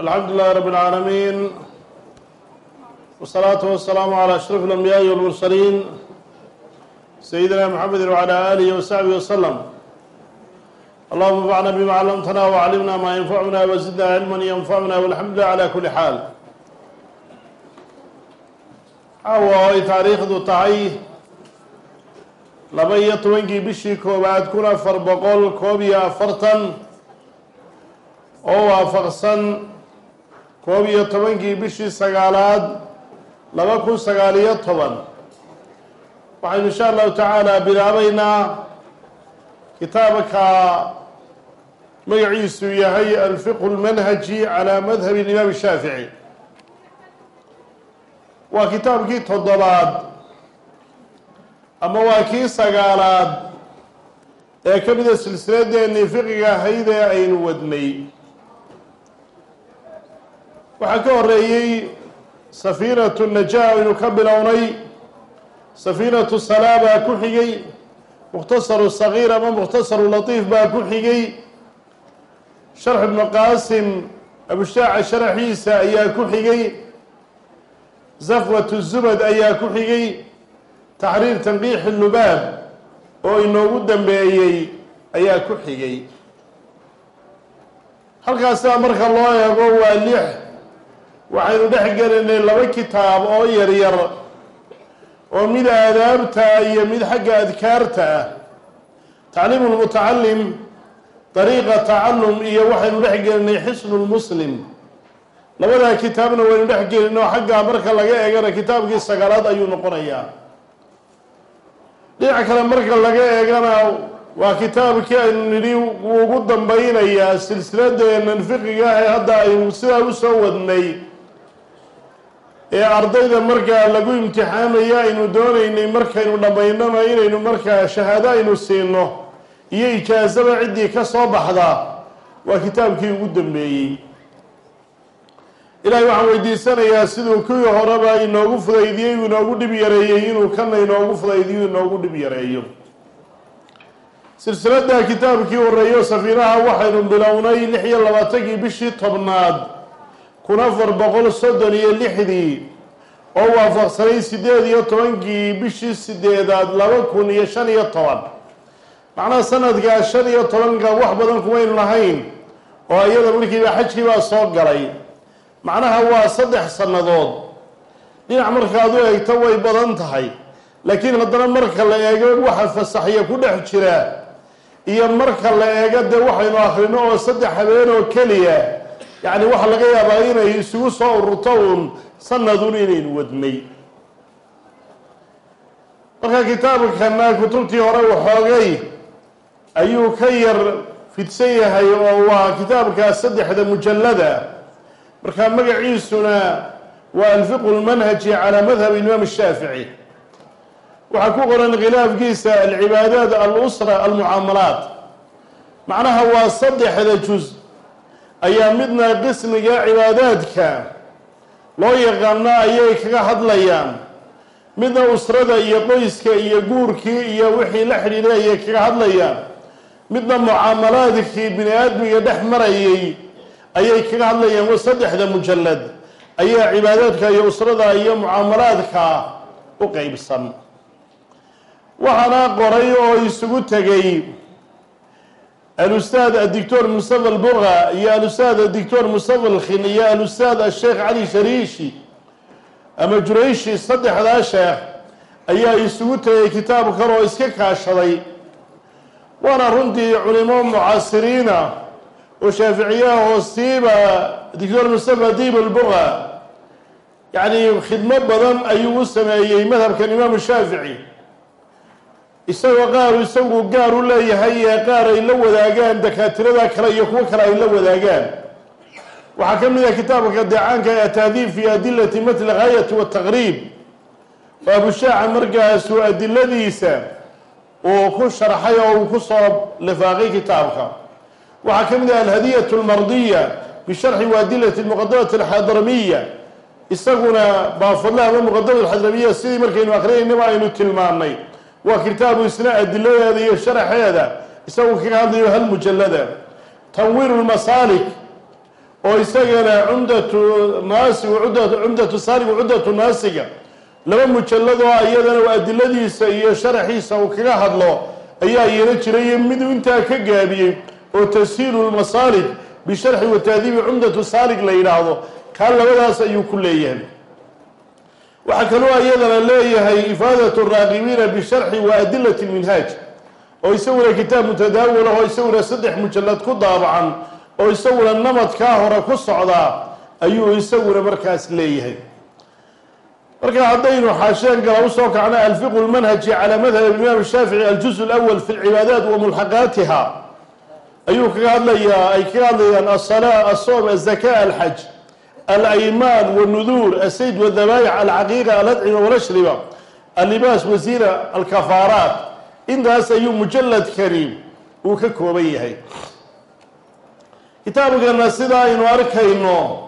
alxamdu lilahi rab اlcaalamiin wsalaatu wasalaamu calى ashraf اlanbiyaaءi walmursaliin sayidina mxamedi wعalى alihi wasaxbihi waslm allahuma anfacna bima callamtana wclimna ma yanfacuna wazidna cilma yanfacuna walxamdu lilah cala kuli xaal caawa ay taariikhdu tahay laba iyo tobankii bishii koowaad kun afar boqol koob iyo afartan oo waafaqsan koob iyo tobankii bishii sagaalaad laba kun sagaal iyo toban. Waxaynu insha allahu tacaala bilaabeynaa kitaabka magaciisu yahay alfiqhu lmanhaji calaa madhabi imaam shaafici. Waa kitaabkii toddobaad ama waa kii sagaalaad ee ka mida silsiladeennii fiqiga ahayd ee aynu wadnay waxaa ka horeeyey safiinatu najaa aynu ka bilownay safiinatu salaa baa ku xigay mukhtasaru sagiir ama mukhtasaru latiif baa ku xigay sharx ibnu qaasim abushaaca sharaxiisa ayaa ku xigay zafwatu zubad ayaa ku xigay taxriir tanqiixi lubaab oo inoogu dambeeyey ayaa ku xigay. Halkaasa marka loo eego waa lix waxaynu dhex gelinay laba kitaab oo yaryar oo mid aadaabta iyo mid xagga adkaarta ah. Tacliimu lmutacalim dariiqa tacalum iyo waxaynu dhex gelinay xisnu lmuslim labadaa kitaabna waynu dhex oo xaggaa marka laga eegana kitaabkii sagaalaad ayuu noqonayaa. Dhinac kale marka laga eegana waa kitaabkii aynu nidhi wuu ugu dambeynayaa silsiladeenan fiqiga ah ee hadda aynu sidaa u soo wadnay ee ardayda markaa lagu imtixaamaya aynu doonaynay markaynu dhammaynana inaynu markaa shahaado aynu siino. Iyo ijaasaba ciddii ka soo baxda waa kitaabkii ugu dambeeyey. Ilaahay waxaan weydiisanayaa siduu kuwii horeba inoogu fudaydiyey uu inoogu dhib yareeyey inuu kana inoogu fudaydiyo inoogu dhib yareeyo. Silsiladda kitaabkii horeeyo safiinaha waxaynu bilownay lix iyo labaatankii bishii tobnaad kun afar boqol soddon iyo lixdii oo waafaqsanay siddeed iyo tobankii bishii sideedaad laba kun iyo shan iyo toban. Macnaha sanadkaa shan iyo tobanka wax badan kumaynu lahayn oo iyada markiiba xajkii baa soo galay. Macnaha waa saddex sannadood. Dhinac markaad u eegto way badan tahay laakiin haddana marka la eego waxa fasaxya ku dhex jira iyo marka la eego dee waxaynu akhrino oo saddex habeen oo keliya yacni waxaa laga yaabaa inay isugu soo ururto uun sanadun inaynu wadnay. Marka kitaabkana kutubtii hore waxoogay ayuu ka yar fidsan yahay oo waa kitaabka saddexda mujallada. Marka magaciisuna waa alfiqhu lmanhaji calaa madhab imaam shaafici. Waxaa ku qoran khilaafkiisa alcibaadaat alusra almucaamalaat. Macnaha waa saddexda juz ayaa midna qismiga cibaadaadka loo yaqaano ayay kaga hadlayaan. Midna usrada iyo qoyska iyo guurkii iyo wixii la xidhiiday ayay kaga hadlayaan. Midna mucaamalaadkii bini aadmiga dhex marayay ayay kaga hadlayaan. Wa saddexda mujallad ayaa cibaadaadka iyo usrada iyo mucaamalaadka u qeybsan waxaana qoray oo isugu tegay alustaad adictor mustafa albuga iyo alustaad adictor mustafa alkhin iyo alustaad asheekh cali shariishi ama jurayshi saddexdaa sheekh ayaa isugu tegay kitaab kale oo iska kaashaday waana runtii culimo mucaasiriina oo shaaficiyaha hoostiiba doctor mustafa diib albuga yacni khidmo badan ayuu u sameeyey madhabkan imaamu shaafici isagoo qaar isagu gaar u leeyahay ee qaar ay la wadaagaan dakaatirada kale iyo kuwo kale ay la wadaagaan. Waxaa ka mid ah kitaabka deecaanka ee ataadiib fi adilati matl gaayati wataqriib oo abushaaca markaasu adiladiisa uu ku sharxay oo uu ku soo lifaaqay kitaabka. Waxaa ka mid ah alhadiyat lmardiya bisharxi waadilati muqadamat alxadramiya. Isaguna baafadlaha ama muqadamat alxadramiya sidii markaynu akriyaynaba aynu tilmaanay waa kitaabu isna adiladeeda iyo sharaxeeda. Isagu kaga hadlayo hal mujallada. Tanwiiru lmasaalik oo isagana cumdatu naasig cumdatu saalig cumdatu naasiga. Laba mujalladoo iyadana u adiladiisa iyo sharaxiisa uu kaga hadlo ayaa yeelo jiray miduu intaa ka gaabiyey oo tashiilu lmasaalig bisharxi wa taadiibi cumdatu saalig la yidhaahdo. Kaa labadaas ayuu ku leeyahay waxaa kaloo iyadana leeyahay ifaadat raaqibiina bisharxi wa adilati lminhaaj oo isaguna kitaab mutadaawil ah oo isaguna saddex mujallad ku daabacan oo isaguna namadkaa hore ku socdaa ayuu isaguna markaas leeyahay. Marka haddaynu xaasheen gala u soo kacno alfiqu lmanhaji calaa madhab imaam shaafici aljuz lawal fi lcibaadaat wa mulxaqaatiha ayuu kaga hadlayaa ay kaga hadlayaan alsalaa asoom azaka alxaj alaymaan wاnuduur asayd wاdabaayic alcaqiiqa aladcima walashriba allibaas wasiira alkafaaraat intaas ayuu mujalladkani uu ka kooban yahay kitaabkana sida aynu arkayno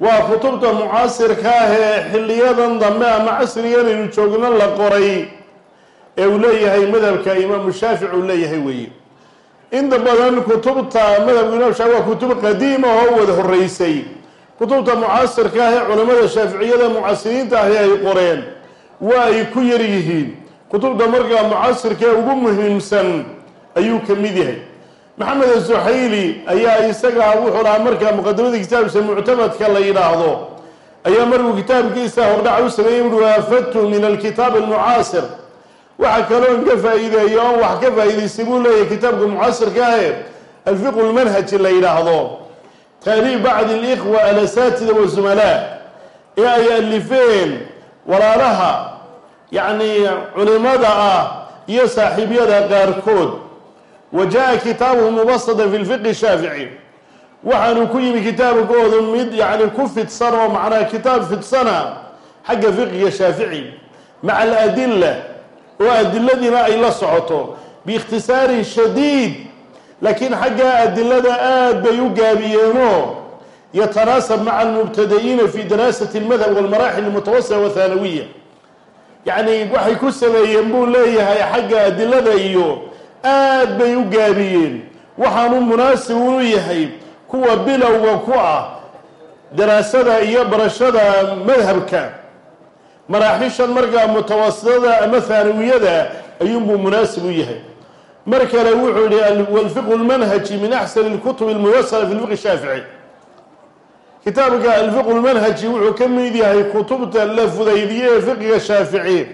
waa kutubta mucaasirka ah ee xilliyadan dambe ama casrigan aynu joogno la qoray ee uu leeyahay madhabka imaamu shaafici uu leeyahay weeye inta badan kutubta madhabka imaam shaafici waa kutub qadiima oo wada horeysay kutubta mucaasirka ah ee culimmada shaaficiyada mucasiriinta ahi ay qoreen waa ay ku yar yihiin. Kutubta markaa mucasirka ee ugu muhiimsan ayuu ka mid yahay. Maxamed azuxayli ayaa isaga wuxuu lahaa markaa muqadamada kitaabkiisa muctamadka la yidhaahdo. Ayaa markuu kitaabkiisa hordhaca u sameeyey uhi waafadtu min alkitaab almucaasir. Waxa kaloon ka faa-iideeyo oon wax ka faa-iidaystay buu leeyahay kitaabka mucaasirka ahe alfiqu lmanhaji la yidhaahdo taaliif bacdi alikhwa alasaatida wazumalaa ee ay alifeen walaalaha yacni culimada ah iyo saaxiibyada qaarkood. Wa jaa kitaabuhu mubasatan fi lfiqi shaafici waxaanu ku yimi kitaabkoodu mid yacni ku fidsan oo macnaha kitaab fidsana xagga fiqiga shaafici maca aladila oo adiladiina ay la socoto. Biikhtisaarin shadiid laakiin xagga adilada aad bay u gaabiyeenoo yatanaasab maca almubtada'iina fi daraasati almadhab walmaraaxil almutawasita wathanawiya yacni waxay ku sameeyeen buu leeyahay xagga adilada iyo aad bay u gaabiyeen. Waxaanu munaasib unu yahay kuwa bilowga ku ah daraasada iyo barashada madhabka. Maraaxishan markaa mutawasitada ama thaanawiyada ayuunbuu munaasib u yahay mar kale wuxuu yihi walfiqu lmanhaji min axsani lkutubi almuyasara fi lfiqi shaafici kitaabka alfiqu lmanhaji wuxuu ka mid yahay kutubta la fudaydiye ee fiqiga shaafici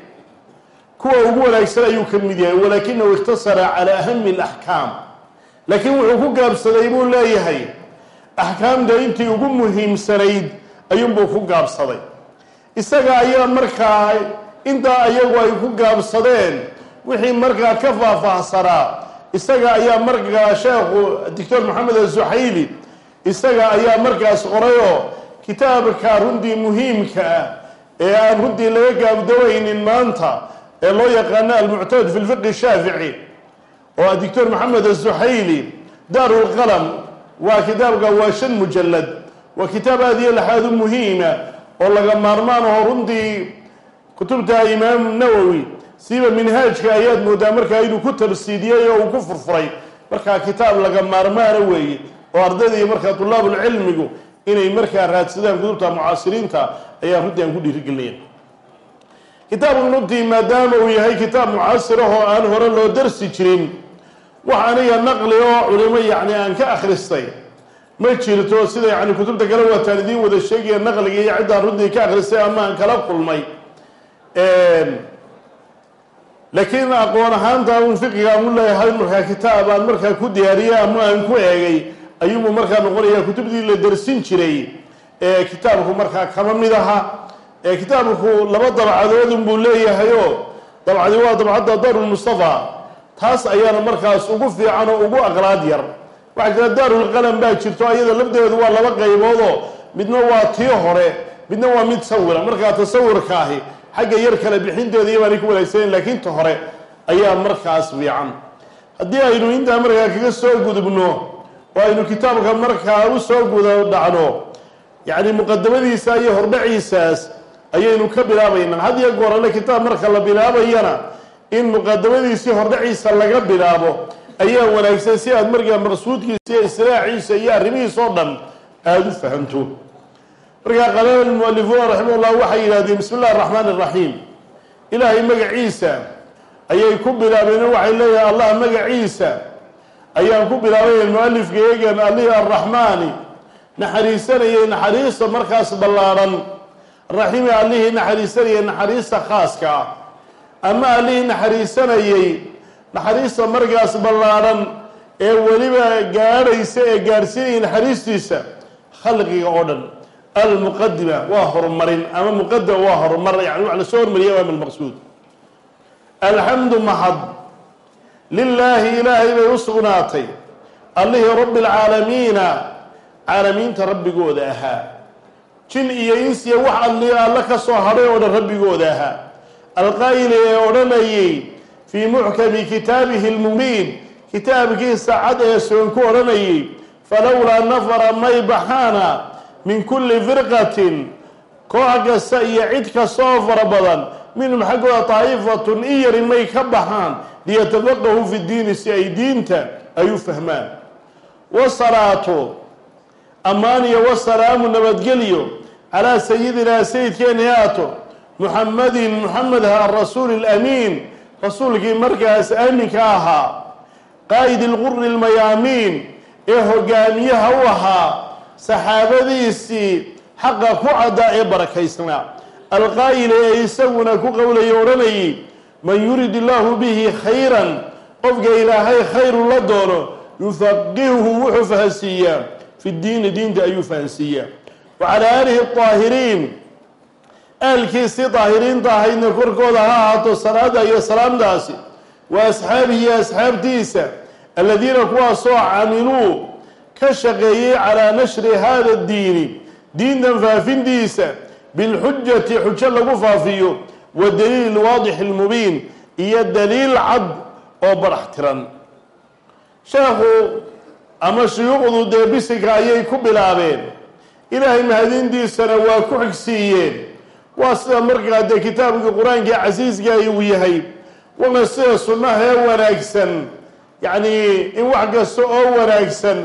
kuwa ugu wanaagsan ayuu ka mid yahay walakinahu ikhtasara calaa ahami alaxkaam laakiin wuxuu ku gaabsaday buu leeyahay axkaamta intii ugu muhiimsanayd ayuunbuu ku gaabsaday. Isaga ayaa markaa intaa ayagu ay ku gaabsadeen wixii markaa ka faahfaahsanaa isaga ayaa markaa sheekhu doctor maxamed azuxayli isaga ayaa markaas qorayoo kitaabka runtii muhiimka ah ee aan runtii laga gaabdawaynin maanta ee loo yaqaano almuctamad fi lfiqi shaafici oo doctor maxamed azuxayli daaru lqalam waa kitaabka waa shan mujalad waa kitaab aada iyo laxaadu muhiima oo laga maarmaan aho runtii kutubta imaamu nawowi siiba minhaajka ayaad moodaa markaa inuu ku tabsiidiyey oo uu ku furfuray. Markaa kitaab laga maarmaana weeye oo ardayda markaa tulaabulcilmigu inay markaa raadsadaan kutubta mucaasiriinta ayaa runtii aan ku dhiirigelinaya kitaabku runtii maadaama uu yahay kitaab mucaasir ah oo aan hore loo darsi jirin wax aniga naqli oo culimo yacni aan ka akhristay. Ma jirto sida yani kutubta kale waataan idiin wada sheegaya naqliga iyo ciddaan runtii ka akhristay ama aan kala kulmay laakiin aqoon ahaanta un fiqiga aan u leeyahay markaa kitaab aan markaa ku diyaariyay ama aan ku eegay ayuunbu markaa noqonaya kutubdii la darsin jiray ee kitaabku markaa kama mid aha. Ee kitaabku laba dabcadoodun buu leeyahay oo dabcadi waa dabcadda daarulmustafa taas ayaana markaas ugu fiican oo ugu aqlaad yar. Waxaa jira daarulqalam baa jirto ayada lafdeedu waa laba qayboodoo midna waa tii hore midna waa mid sawira. Markaa tasawirka ahi xagga yar kale bixinteeda iyo baanay ku wanaagsanen laakiin ta hore ayaa markaas fiican haddii aynu intaa markaa kaga soo gudubno oo aynu kitaabka markaa u soo guda dhacno yacni muqadamadiisa iyo hordhaciisaas ayaynu ka bilaabaynaa. Had iyo goor kitaab marka la bilaabayana in muqadamadiisii hordhaciisa laga bilaabo ayaa wanaagsan si aad markaa maqsuudkiisa iyo israaciisa iyo arrimihiisa oo dhan aada u fahamto markaa qalala lmualifuuna raximahullah waxay yidhahdeen bismi illahi araxmaani araxiim ilaahay magaciisa ayay ku bilaabeen waxay leeyahay allah magaciisa ayaan ku bilaabay mualifka eegan allihii arraxmaani naxariisanayay naxariista markaas ballaadhan raxiimi allihii naxariisanayay naxariista khaaska. Ah ama allihii naxariisanayay naxariista markaas ballaadhan ee weliba gaadhaysa ee gaadhsiinaya naxariistiisa khalqiga oo dhan almuqadima waa horumarin ama muqadama waa horumar yani wax la soo hormariya waa maqsuud. Alxamdu mahad. Lilaahi ilaahay bay u sugnaatay. Allihii rabbi alcaalamiina caalamiinta rabbigooda ahaa. Jin iyo insiya wax alli alla ka soo hadhay oo dhan rabbigooda ahaa. Alqaa'ili ee odhanayay fii muxkami kitaabihi lmubiin kitaabkiisa cad ee soon ku odhanayay falowlaa nafara may baxaana min kulli firqatin koox kasta iyo cid kasta oo fara badan minhum xaggooda daa'ifatun in yarin may ka baxaan liyatafaqahuu fi diini si ay diinta ay u fahmaan wasalaatu ammaan wasalaamu nabadgelyo calaa sayidinaa sayidkeeni haato muxamadin muxamedha arasuuli alamiin rasuulkii markaas aaminka ahaa qaa'id ilquri almayaamiin ee hogaamiyaha u ahaa saxaabadiisii xaqa ku caddaa ee barakaysnaa. Alqaa'ila ee isaguna ku qowlaya odhanayay man yurid illaahu bihi khayran qofka ilaahay khayru la doono yufaqihuhu wuxuu fahansiiyaa. Fi diini diinta ayuu fahansiiyaa. Wa calaa aalihi aahiriin aalkiisii daahiriinta ahaydna korkooda ha ahaato salaada iyo salaamdaasi. Wa asxaabihi asxaabtiisa aladiina kuwaasoo camiluu ka shaqeeyey calaa nashri hada diini diintan faafintiisa bilxujati xujo lagu faafiyo wa daliili waadix lmubiin iyo daliil cad oo barax tiran. Sheekhu ama shuyuuqdu dee bisinka ayay ku bilaabeen. Ilaahay mahadintiisana waa ku xigsiiyeen waa sida markaa dee kitaabkii qur'aankii casiiska uu yahay wana sida sunnaha ee wanaagsan. Yacni in wax kasta oo wanaagsan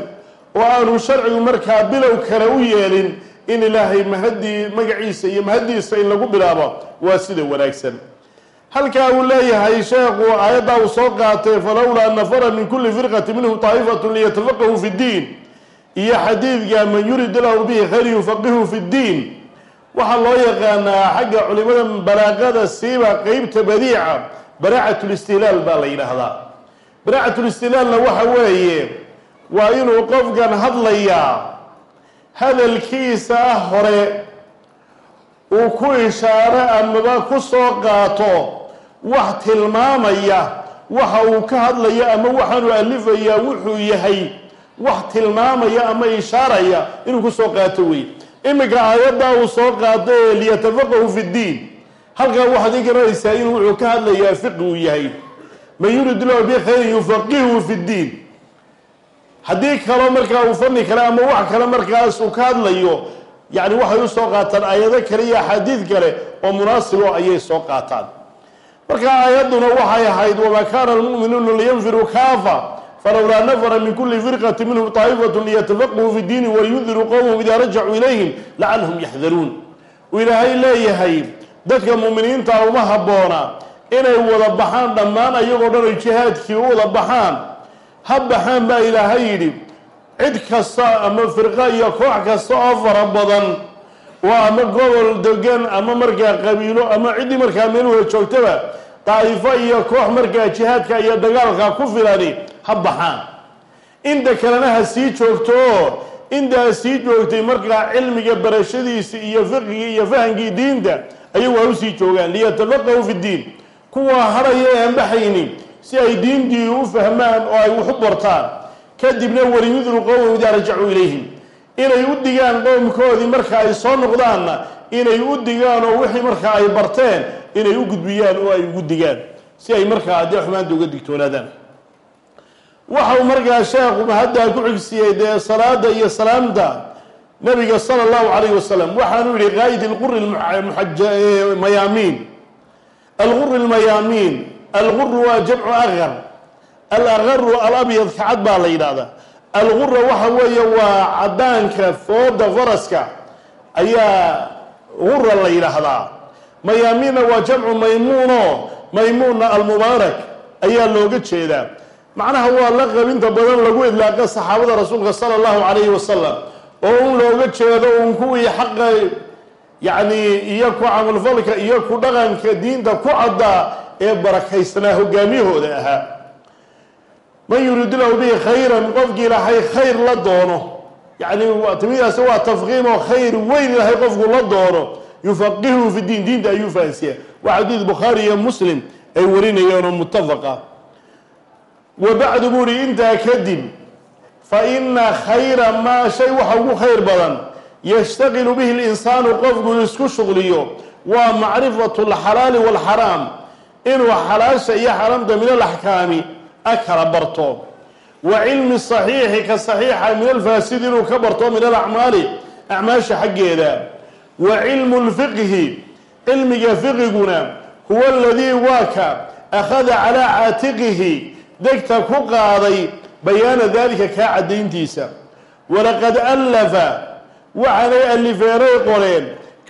oo aanu sharcigu markaa bilow kale u yeelin in ilaahay mahadii magaciisa iyo mahaddiisa in lagu bilaabo waa sida wanaagsan. Halkaa uu leeyahay sheekhu aayaddaa uu soo qaatay falowlaa nafara min kulli firqati minhum taa'ifatu liyatafaqahuu fi ddiin. Iyo xadiidka man yurid lahu bihi khayr yufaqihu fi ddiin. Waxaa loo yaqaanaa xagga culimada balaaqada siiba qeybta badiica baraacatlistilaal baa la yidhaahdaa. Baraacatlistilaalna waxa weeye waa inuu qofkan hadlayaa hadalkiisa ah hore uu ku ishaaro amaba ku soo qaato wax tilmaamaya waxa uu ka hadlaya ama waxaanu alifayaa wuxuu yahay wax tilmaamaya ama ishaaraya inuu ku soo qaato wey. Iminka aayaddaa uu soo qaato ee liyatafaqahu fi ddiin halkaa waxaad i garanaysaa inuu wuxuu ka hadlayaa fiqi uu yahay. Man yurid lahu bikhayrin yufaqihu fi ddiin haddii kaloo markaa uu fani kale ama wax kale markaas uu ka hadlayo yacni waxay u soo qaataan aayado kale iyo axaadiid kale oo munaasibo ayay soo qaataan. Marka aayadduna waxay ahayd wamaa kaana almu'minuuna liyanfiruu kaafa? Falowlaa nafara min kuli firqati minhum taa'ifatu liyatafaqahuu fi diini waliyundiruu qowmahum idaa rajacuu ilayhim lacalahum yaxdaruun uu ilaahay leeyahay dadka mu'miniinta uma habboona inay wada baxaan dhammaan ayagoo dhan ay jihaadkii u wada baxaan ha baxaan baa ilaahay yidhi cid kasta ama firqa iyo koox kasta oo fara badan oo ama gobol degan ama markaa qabiilo ama ciddii markaa meeluha joogtaba daa'ifo iyo koox markaa jihaadka iyo dagaalka ku filani ha baxaan. Inta kalena ha sii joogto oo intaa sii joogtay markaa cilmiga barashadiisi iyo fiqigii iyo fahamkii diinta ayagu ha u sii joogaan liyatafaqahu fi ddiin kuwa hadhaya ee aan baxaynin si ay diintii u fahmaan oo ay wax u bartaan. Kadibna waliyudru qowmahum idaa rajacuu ilayhim. Inay u digaan qowmkoodii marka ay soo noqdaanna inay u digaan oo wixii markaa ay barteen inay u gudbiyaan oo ay ugu digaan. Si ay markaa dee xumaanta uga digtoonaadaan waxa uu markaa sheekhu mahaddaa ku xigsiiyey dee salaada iyo salaamta nabiga sala allahu calayh wasalam waxaanu yihi qaa'id ilquri mayaamiin alquri lmayaamiin alquru waa jamcu aqar alaqaru alabyad kacad baa la yidhahdaa algura waxa weeye waa cadaanka fooda faraska ayaa gura la yidhaahdaa. Mayaamiinna waa jamcu maymuuno maymuunna almubaarak ayaa looga jeedaa. Macnaha waa la qabinta badan lagu idlaaqa saxaabada rasuulka sala allahu calayhi wasalam oo un looga jeedo uun kuwii xaqa yacni iyo ku camalfalka iyo ku dhaqanka diinta ku caddaa ee barakaysnaa hogaamiyahooda ahaa. Man yuriidu lahu bihi khayran qofkii ilaahay khayr la doono yacni timidaasi waa tafkiimo khayr weyn ilaahay qofku la doono yufaqihu fi diin diinta ayuu fahansiya. Waa xadiid bukhaari iyo muslim ay warinayeen oo mutafaqa wa bacdu buu uhi intaa kadib fa ina khayra maa shay waxa ugu khayr badan yashtaqilu bihi linsaanu qofku isku shuqliyo waa macrifatu alxalaali walxaraam inuu xalaasha iyo xaraamta min alaxkaami a kala barto. Wa cilmi saxiixi ka saxiixa min alfaasid inuu ka barto min alacmaali acmaasha xaggeeda. Wa cilmu lfiqhi cilmiga fiqiguna huwa aladii waa ka akhada calaa caatiqihi degta ku qaaday bayaana daalika kaa caddayntiisa. Walaqad allafa waxaanay alifeenay qoreen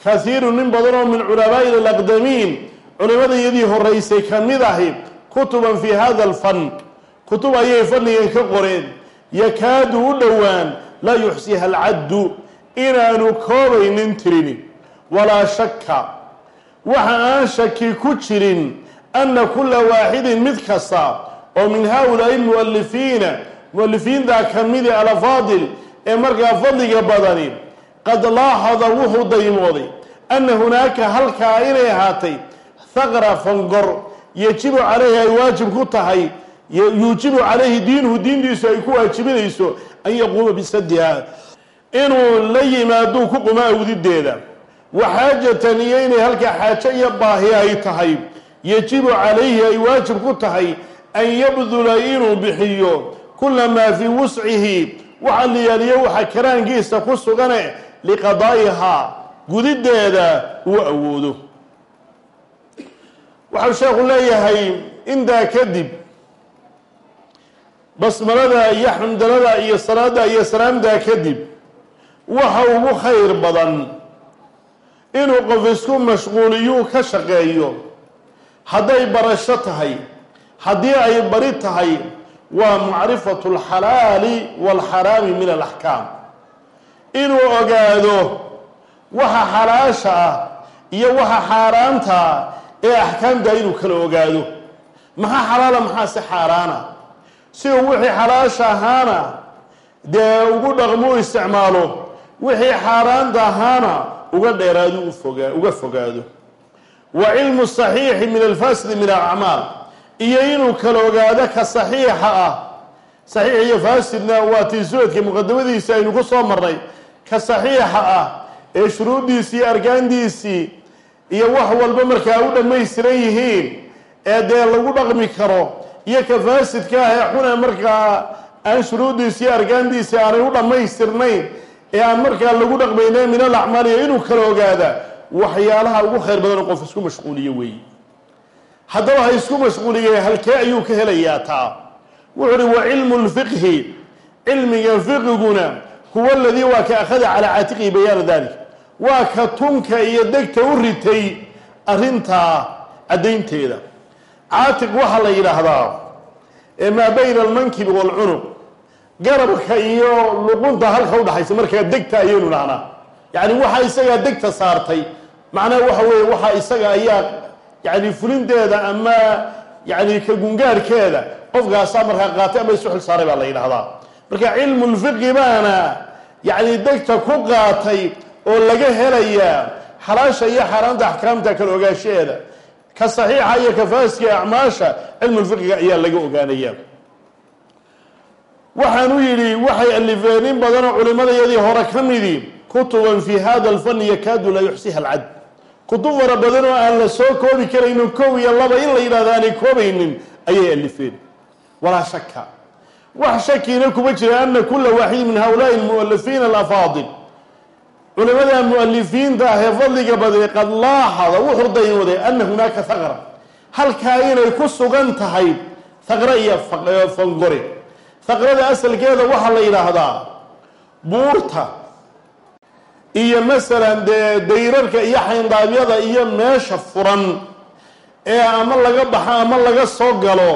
kasiiru nin badan oo min culamaa'i alaqdamiin culimadayadii horeysay ka mid ahi kutuban fii hada alfan kutub ayay fannigan ka qoreen. Yakaadu u dhowaan laa yuxsiha alcaddu inaanu koobaynin tirin walaa shakka waxa aan shaki ku jirin anna kulla waaxidin mid kasta oo min haa-ulaa'i mu'alifiina mu'alifiintaa ka midi alafaadil ee markaa fadliga badani qad laaxada wuxuu daymooday anna hunaaka halkaa inay ahaatay haqra fangor yajibu calayhi ay waajib ku tahay yuujibu calayhi diinuhu diintiisu ay ku waajibinayso an yaquuma bisadiha inuu la yimaaduu ku quma awdideeda waxaajatan iyo inay halkaa xaajo iyo baahi ay tahay. Yajibu calayhi ay waajib ku tahay an yabdula inuu bixiyo kula maa fii wuscihi. Waxa liyaaliyo waxa karaankiisa ku sugane liqadaa'ihaa. Gudideeda uu awoodo waxau sheekhu leeyahay intaa kadib basmalada iyo xamdalada iyo salaada iyo salaamtaa kadib waxa ugu khayr badan inuu qof isku mashquuliyuu ka shaqeeyo. Hadday barasho tahay haddii ay bari tahay waa macrifatu alxalaali waalxaraami min alaxkaam inuu ogaado waxa xalaasha ah iyo waxa xaaraanta ah ee axkaamta inuu kala ogaado. Maxaa xalaala maxaa si xaaraana? Si uu wixii xalaasha ahaana dee ugu dhaqmo u isticmaalo wixii xaaraanta ahaana uga dheeraado uga fogaado. Wa cilmu saxiixi min alfaasidi min alacmaal. Iyo inuu kala ogaado ka saxiixa ah. Saxiix iyo faasidna waa tii suadka muqadamadiisi aynu ku soo marnay. Ka saxiixa ah ee shuruuddiisii arkaantiisii iyo wax walba markaa u dhammaystiran yihiin ee dee lagu dhaqmi karo iyo ka faasidka ah ee xune markaa aan shuruuddiisi iyo arkaantiisii aanay u dhammaystirnayn ee aan markaa lagu dhaqmayna min alacmaaliya inuu kala ogaada waxyaalaha ugu khayr badan oo qof isku mashquuliyo weeye haddaba ha isku mashquuliye halkee ayuu ka helayaa taa? Wuxu uhi wa cilmu lfiqhi cilmiga fiqiguna huwa aladii waa ka akhada calaa caatiqihi bayaana dalik waa ka tunka iyo degta u ritay arrintaa caddaynteeda. Caatiq waxaa la yidhaahdaa maa bayna almankibi waalcunuq garabka iyo luqunta halka udhaxaysa markaa degta ayaynu dhahnaa yacni waxaa isagaa degta saartay macnaha waxa weeye waxaa isaga ayaa yani fulinteeda ama yani ka gungaarhkeeda qofkaasaa markaa qaatay ama isu xil saaray baa la yidhahdaa marka cilmu lfiqi baana yani degta ku qaatay oo laga helayaa xalaasha iyo xaaraanta axkaamta kala ogaanshaheeda ka saxiixa iyo ka faaska acmaasha cilmu lfiqiga ayaa laga ogaanaya waxaanu yidhi waxay alifeen in badanoo culimadayadii hore ka midii kutuban fi hada alfani yakaadu laa yuxsiha alcad. Kutub fara badan oo aan la soo koobi karaynin kow iyo laba in la yidhahdo aanay koobaynin ayay alifeen. Walaa shaka wax shakiina kuma jira ana kula waaxidin min haulaai almu'alifiina alafaadil culimada mu'alifiinta ah ee fadliga badee qad laaxada wuxuu daymooday ana hunaaka haqra halkaa inay ku sugan tahay haqre iyo fangore haqrada asalkeeda waxaa la yidhaahdaa buurta iyo masalan dee dayrarka iyo xayndaabyada iyo meesha furan ee ama laga baxo ama laga soo galo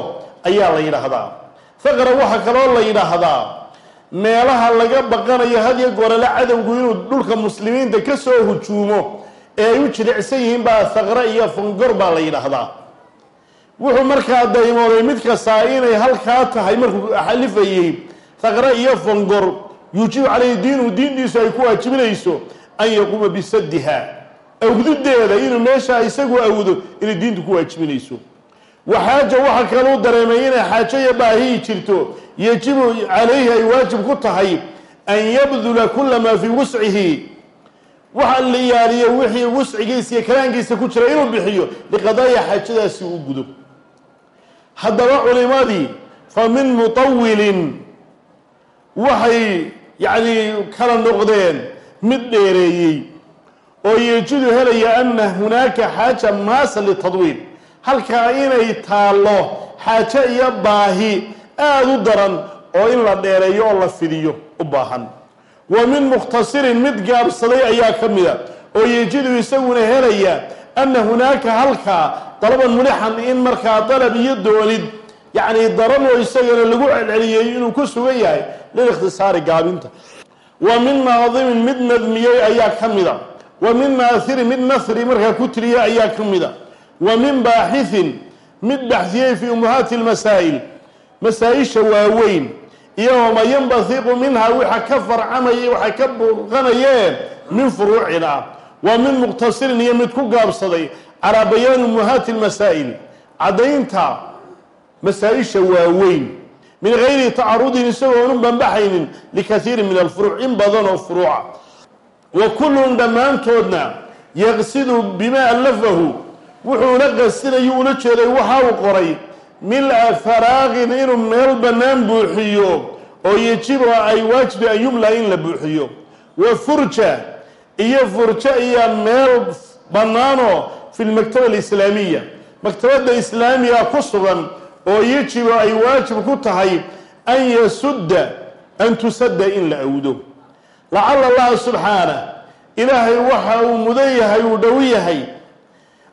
ayaa la yidhaahdaa. Haqra waxaa kaloo la yidhaahdaa meelaha laga baqanayo hadiyo gorele cadowgu inuu dhulka muslimiinta ka soo hujuumo ee ay u jilicsan yihiin baa haqra iyo fangor baa la yidhaahdaa. Wuxuu markaa daymooday mid kastaa inay halkaa tahay markuu xalifayey haqra iyo fangor yuujibu caleyhi diinuhu diintiisu ay ku waajibinayso an yaquuma bisadiha awdudeeda inuu meeshaa isagu awdo inay diintu ku waajibinayso waxaaja waxa kaluu dareemay inay xaajo iyo baahiyi jirto. Yajibu calayhi ay waajib ku tahay an yabdula kula maa fii wuscihi. Waxa la yaaliyo wixii wuscigiisa iyo kalaankiisa ku jira inuu bixiyo liqadaaya xaajadaasi u gudo. Haddaba culimadii fa min mutawilin waxay yacni kala noqdeen mid dheereeyey oo yejidu helaya ana hunaaka xaaja maasa litadwiil halkaa inay taallo xaajo iyo baahi aada u daran oo in la dheereeyo oo la fidiyo u baahan. Wa min mukhtasirin mid gaabsaday ayaa ka mida oo yejidu isaguna helaya ana hunaaka halkaa dalaban mulixan in markaa dalab iyo doonid yacni daran oo isagana lagu celceliyey inuu ku sugan yahay lilikhtisaari gaabinta. Wa min naadimin mid nadmiyey ayaa ka mida wa min naathirin mid nahri markaa ku tiriyey ayaa ka mida wa min baaxithin mid baxsiyey fii ummahaati lmasaa'il masaa-isha waaweyn iyo wama yanbasiqu minha waxa ka farcamaya waxay ka burqanayeen min furuucin ah wa min muqtasirin iyo mid ku gaabsaday calaa bayaani ummahaati lmasaa'il caddaynta masaa-isha waaweyn min gayri tacarudin isagoo onu banbaxaynin likaiirin min alfuruuc in badan furuuca. Wa kullun dhammaantoodna yaqsidu bimaa allafahu wuxuu la qasinayo ula jeeday waxa uu qoray mil-a faraaqin inuu meel bannaan buuxiyo oo yejibu ay waajibi an yumla in la buuxiyo. Wa furja iyo furjo iyo meel bannaanoo fi lmaktaba alislaamiya maktabadda islaamiga ku sugan oo yejibu ay waajib ku tahay an yasudda an tusadda in la awdo lacala allaha subxaanah ilaahay waxa uu mudan yahay uu dhow yahay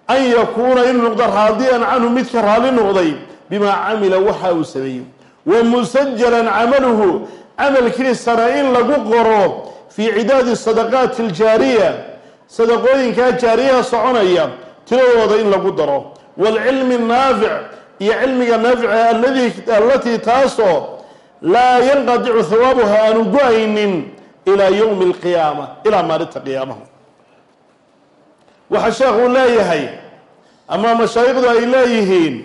an yakuuna inuu noqdo raadiyan canhu midka raalli noqday bimaa camila waxa uu sameeyey. Wa musajalan camaluhu camalkiisana in lagu qoro fii cidaadi sadaqaati aljaariya. Sadaqooyinkaa jaariyaha soconaya tiradooda in lagu daro. Waalcilmi naafic iyo cilmiga naafica allatii taasoo laa yanqadicu hawaabuha aanu go'aynin ilaa yowmi alqiyaama ilaa maalinta qiyaamaha waxaa sheekhu leeyahay ama mashaayikhdu ay leeyihiin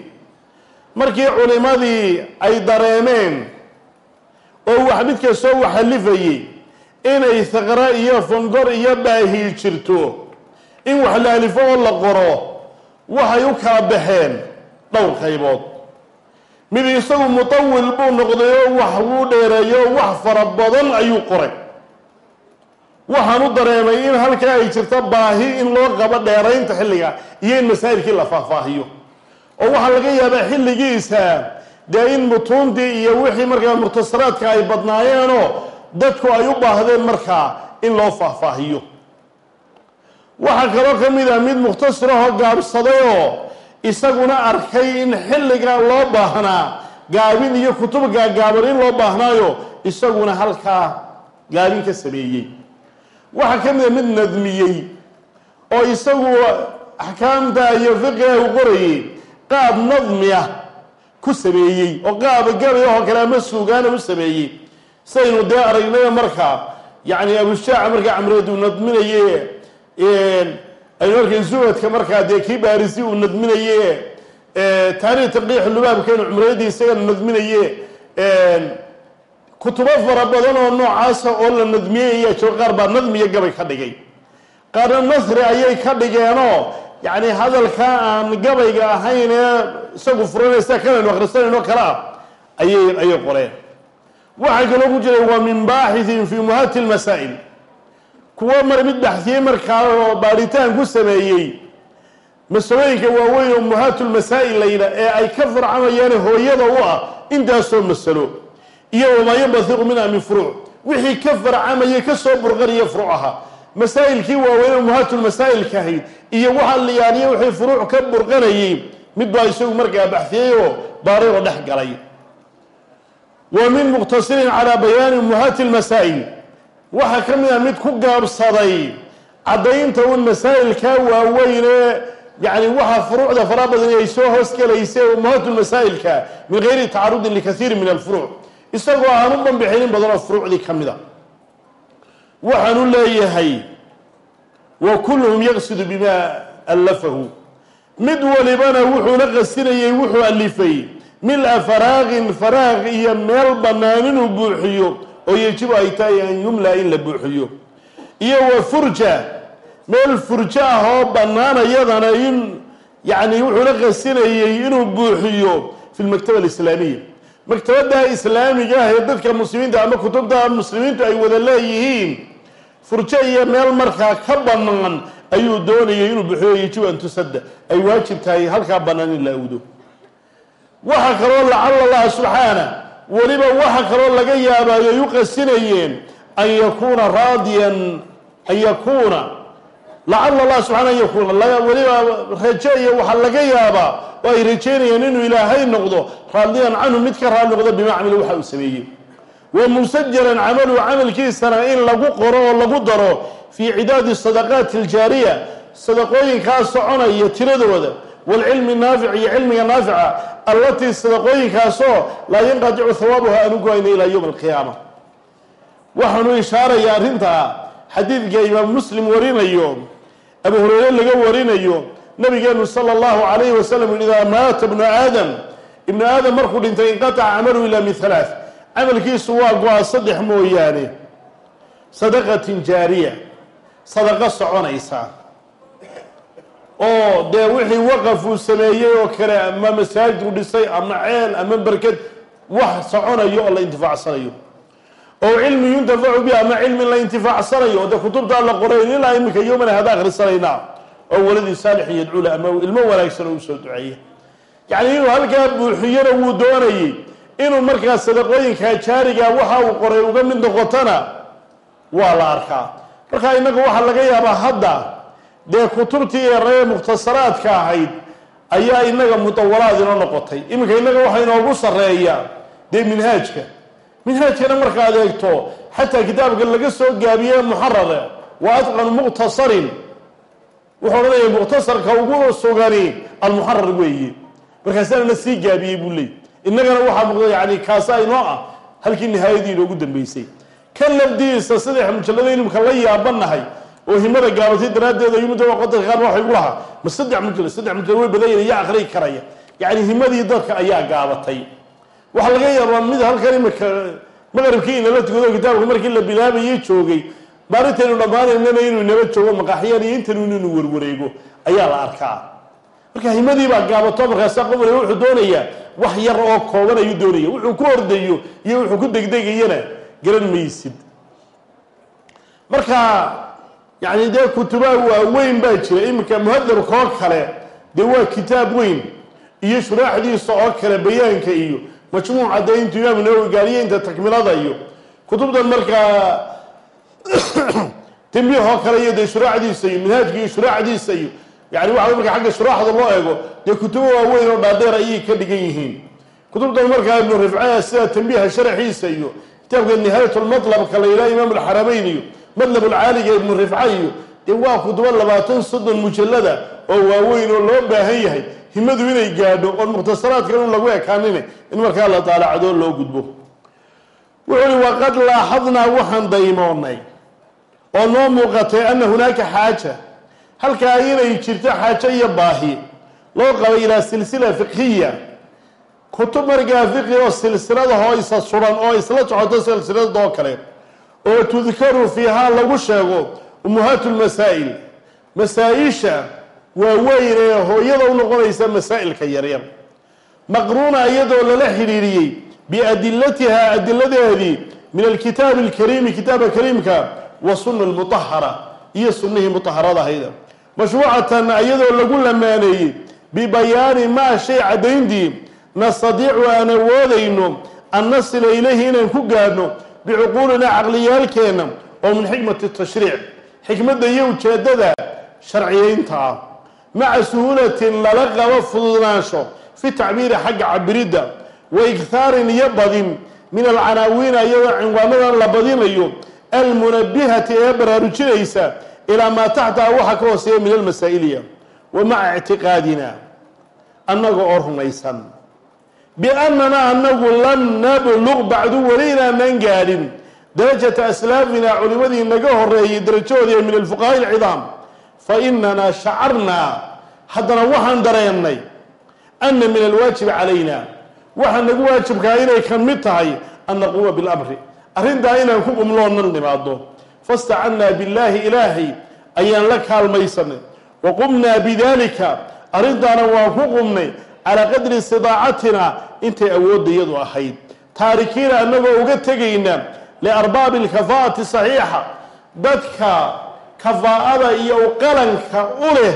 markii culimadii ay dareemeen oo wax mid kastoo waxalifayey inay haqra iyo fongor iyo baahi jirto in wax la alifo oo la qoro waxay u kala baxeen dhowr qaybood. Mid isagu mutawil buu noqday oo wax wuu dheereeyo wax fara badan ayuu qoray waxaan u dareemay in halkaa ay jirto baahi in loo qabo dheeraynta xilliga iyo in masaa'ilkii la faahfaahiyo. Oo waxaa laga yaabaa xilligiisa dee in mutuuntii iyo wixii markaa mukhtasaraadka ay badnaayeenoo dadku ay u baahdeen markaa in loo faahfaahiyo. Waxaa kaloo ka mid ah mid mukhtasirahoo gaabsadayoo isaguna arkay in xilliga loo baahnaa gaabin iyo kutub gaagaaban in loo baahnaayo isaguna halkaa gaabin ka sameeyey waxaa ka mid a mid nadmiyey oo isagu axkaamta iyo fiqiga u qorayey qaab nadmi ah ku sameeyey oo qaaba gabay oo kale ama suugaana u sameeyey. Saynu dee aragnay markaa yacni abushaaca markaa camreed uu nadminaye aynu arkay markaa dee kii baarisi uu nadminaye taariikh tanqiix lubaabkeenu cumreedii isagana nadminaye kutubo fara badan oo noocaasa oo la nadmiyey ayaa jiro qaar baa nadmiya gabay ka dhigay. Qaarna nasri ayay ka dhigeenoo yacni hadalka aan gabayga ahayn ee isagu furanaysa kanaynu akhrisanayno kale ah ayay ayay qoreen. Waxaa kaloo ku jiray waa min baaxithin fii muhati lmasaa'il kuwo mar mid baxsiyey markaa oo baadhitaan ku sameeyey masalooyinka waaweyn oo muhaatulmasaa'il layidha ee ay ka farcamayaane hooyada u ah intaasoo masalo iyo wamaa yanbasiqu minha min furuuc. Wixii ka farcamayay ka soo burqanaya furuuc ahaa masaa'ilkii waaweyn oo muhaatulmasaa'ilka ahayd iyo waxaa liyaaniya wixii furuuc ka burqanayay mid baa isagu markaa baxfiyey oo baaray oo dhex galay. Wa min muqtasirin calaa bayaani muhaati lmasaa'il waxaa ka mid ah mid ku gaabsaday caddaynta un masaa'ilkaa waaweyn ee yani waxa furuucda fara badani ay soo hoosgelaysa ummahaatulmasaa'ilka min gayri tacarudin likaiirin min isagoo aan u banbixin in badan oo furuucdii ka mid a waxaanu leeyahay wa kulluhum yaqsidu bima allafahu. Mid walibana wuxuuna qasinayay wuxuu alifay mil-a faraaqin faraaq iyo meel bannaan inuu buuxiyo oo yejibu ay tahay an yumla in la buuxiyo. Iyo wa furja meel furjo ah oo bannaan iyadana in yacni wuxuuna qasinayey inuu buuxiyo fi lmaktaba alislaamiya maktabadda islaamiga ah ee dadka muslimiinta ama kutubta muslimiintu ay wada leeyihiin furjo iyo meel markaa ka bannaan ayuu doonayay inuu buuxiyo yejibu an tusadda. Ay waajib tahay halkaa bannaan in la awdo waxa kaloo lacala allaha subxaana weliba waxa kaloo laga yaabaayo ay an yakuuna raadiyan an yakuuna. Lacala allah subxana an yakuuna weliba rajeeya waxaa laga yaabaa oo ay rajeynayeen inuu ilaahay noqdo raadiyan canhu mid ka raali noqdo bima camila waxa uu sameeyey. Wa musajalan camaluhu camalkiisana in lagu qoro oo lagu daro fii cidaadi sadaqaati aljaariya sadaqooyinkaa soconaya tiradooda. Waalcilmi naafic iyo cilmiga naafica allatii sadaqooyinkaasoo laa yanqadicu hawaabuha aanu go'ayna ilaa yowmi alqiyaama. Waxaanu ishaarayaa arrintaa xadiidka imaam muslim warinayo abu hureyre laga warinayo nabigeenu sala allahu calayhi wasalam idaa maata bnu aadam. Ibnu aadam markuu dhintay inqataca camaluhu ilaa min halaath camalkiisu waa go-a saddex mooyaane. Sadaqatin jaariya. Sadaqo soconaysa. Oo dee wixii waqafuu sameeyey oo kale ama masaajidku dhisay ama ceel ama berked wax soconayo oo la intifaacsanayo oo cilmi yuntafacu bihi ama cilmi la intifaacsanayo dee kutubtaa la qoray ilaa iminka yowmana hada akhrisanaynaa oo waladii saalixin yadcuula ama ilmo wanaagsan oo u soo duceeya yacni inuu halkaa buuxiyona wuu doonayey inuu markaa sadaqooyinkaa jaariga waxa uu qoray uga mid noqotona waa la arkaa. Marka innaga waxaa laga yaabaa hadda dee kutubtii eree mukhtasaraadka ahayd ayaa inaga mutawalaad inoo noqotay. Iminka innaga waxaa inoogu sarreeya dee minhaajka. Minhaajkana markaad eegto xataa kitaabka laga soo gaabiye muxarare wa atqanu mukhtasarin wuxuu odhanaya mukhtasarka ugu sugani almuxarar weeye markaasaana sii gaabiyey buu leey innagana waxaa muuqda yani kaasa inoo ah halkii nihaayadii inoogu dambeysay. Kan lafdiisa saddex mujallada inimka la yaabanahay oo himada gaabatay daraaddeed ayumida qodadka qaar waxay gu lahaa ma saddex mujallad saddex mujallad way badan ya aqriyi karaya. Yacni himadii dadka ayaa gaabatay. Waxaa laga yaabaa mid halkan imika maqribkii inala tukado kitaabka markii la bilaabayay joogay maalintaynu dhammaanaynana inuu inala joogo maqaaxyaan iyo intanu inuu warwareego ayaa la arkaa. Marka himadii baa gaabato markaasa qof wuxuu doonayaa wax yar oo kooban ayuu doonaya. Wuxuu ku ordayo iyo wuxuu ku degdegayana garan maysid. Marka yani dee kutubaha waaweyn baa jira. Iminka muhadabka oo kale dee waa kitaab weyn iyo shuraaxdiisa oo kale bayaanka iyo majmuuc cadayntu imaamu nawowi gaariye inta takmilada iyo kutubtan markaa tambiih oo kale iyo dee shuraacdiisa iyo minhaajka iyo shuraacdiisa iyo yani waxa marka xagga shuraaxda loo eego dee kutubo waaweyn oo dhaadheer ayay ka dhigan yihiin. Kutubtan markaa ibnu rifca sida tambiiha sharaxiisa iyo kitaabka nihaayat lmatlabka la yidhaha imaam alxarameyn iyo madlab alcaaliga ibnu rifca iyo dee waa kutubo labaatan soddon mujallada oo waaweyn oo loo baahan yahay himadu inay gaadho oon mukhtasaraadka in lagu ekaanine in markaa la daalacdo loo gudbo. Wuxuu uhi waqad laaxadnaa waxaan daymoonnay oo noo muuqatay ana hunaaka xaaja. Halkaa inay jirto xaajo iyo baahi. Loo qabay ilaa silsila fiqhiya. Kutub markaa fiqhi oo silsiladahoo isa suran oo isla socoto silsiladoo kale. Oo tudkaru fiihaa lagu sheego ummuhaatu lmasaa'il masaa-isha waaweyn ee hooyada u noqonaysa masaa'ilka yaryar maqruuna iyadoo lala xidhiiriyey biadilatiha adiladeedii min alkitaabi alkariimi kitaabka kariimka wa sunna almutahara iyo sunnihii mutaharada ahayda mashruucatan iyadoo lagu lamaaneeyey bibayaani maa shay caddayntii nastadiicu aan awoodayno an nasila ilayhi inaan ku gaadhno bicuquulinaa caqliyaalkeenna oo min xikmati tashriic xikmadda iyo ujeeddada sharciyeynta ah. Maca suhuulatin lala qabo fududnaansho fi tacbiiri xagga cabiridda wa ighaarin iyo badin min alcanaawiina iyadoo cinwaanadan la badinayo almunabihati ee baraarujinaysa ilaa maa taxtaha waxa ka hooseeya min almasaa'iliya wa maca ictiqaadina annaga oo rumaysan. Biannana anagu lam nabluq bacdu weli inaanaan gaadhin darajata aslaafina culimadii naga horeeyey darajahoodii min alfuqahaai alcidaam fa inanaa shacarnaa haddana waxaan dareennay ana min alwaajibi calayna waxaa nagu waajibkaa inay ka mid tahay an naquuma bilamri arrintaa inaan ku qumloonan nimaado fastacannaa billaahi ilaahay ayaan la kaalmaysanay. Wa qumnaa bidalika arrintaana waan ku qumnay. Calaa qadri istidaacatina intay awooddayadu ahayd. Taarikiina annagoo uga tegayna liarbaabi alkafaa'ati saxiixa. Dadka kafaa'ada iyo uqalanka u leh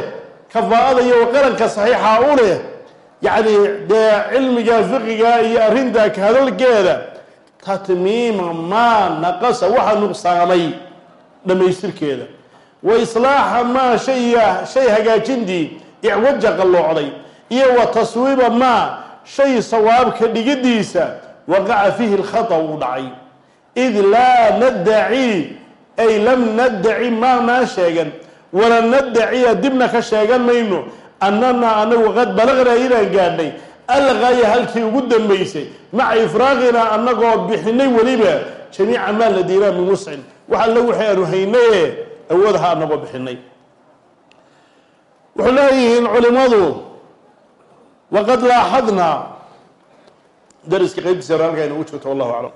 kafaa'ada iyo uqalanka saxiixa u leh yacni dee cilmiga fiqiga iyo arrinta ka tatmiima maa naqasa waxa nuqsaamay dhammaystirkeeda. Wa islaaxa maa shaya shay hagaajintii icwaja qalloocday iyo wa taswiiba maa shay sawaabka dhigidiisa waqaca fiihi lkhata uu dhacay. Id laa naddaci ay lam naddaci maanaan sheegan. Wala naddaciya dibna ka sheegan mayno. Annana anagu qad balaqnaa inaan gaadhnay alqaya halkii ugu dambaysay maca ifraaqinaa annagoo bixinay weliba jamiica maa ladiinaa min wuscin. Wax alle waxay aanu haynaye awoodaha annagoo bixinay. Wuxuu leeyihiin culimadu waqad laaxadnaa. Dariska qaybtiisa halkaa inagu joogto wallahu aclam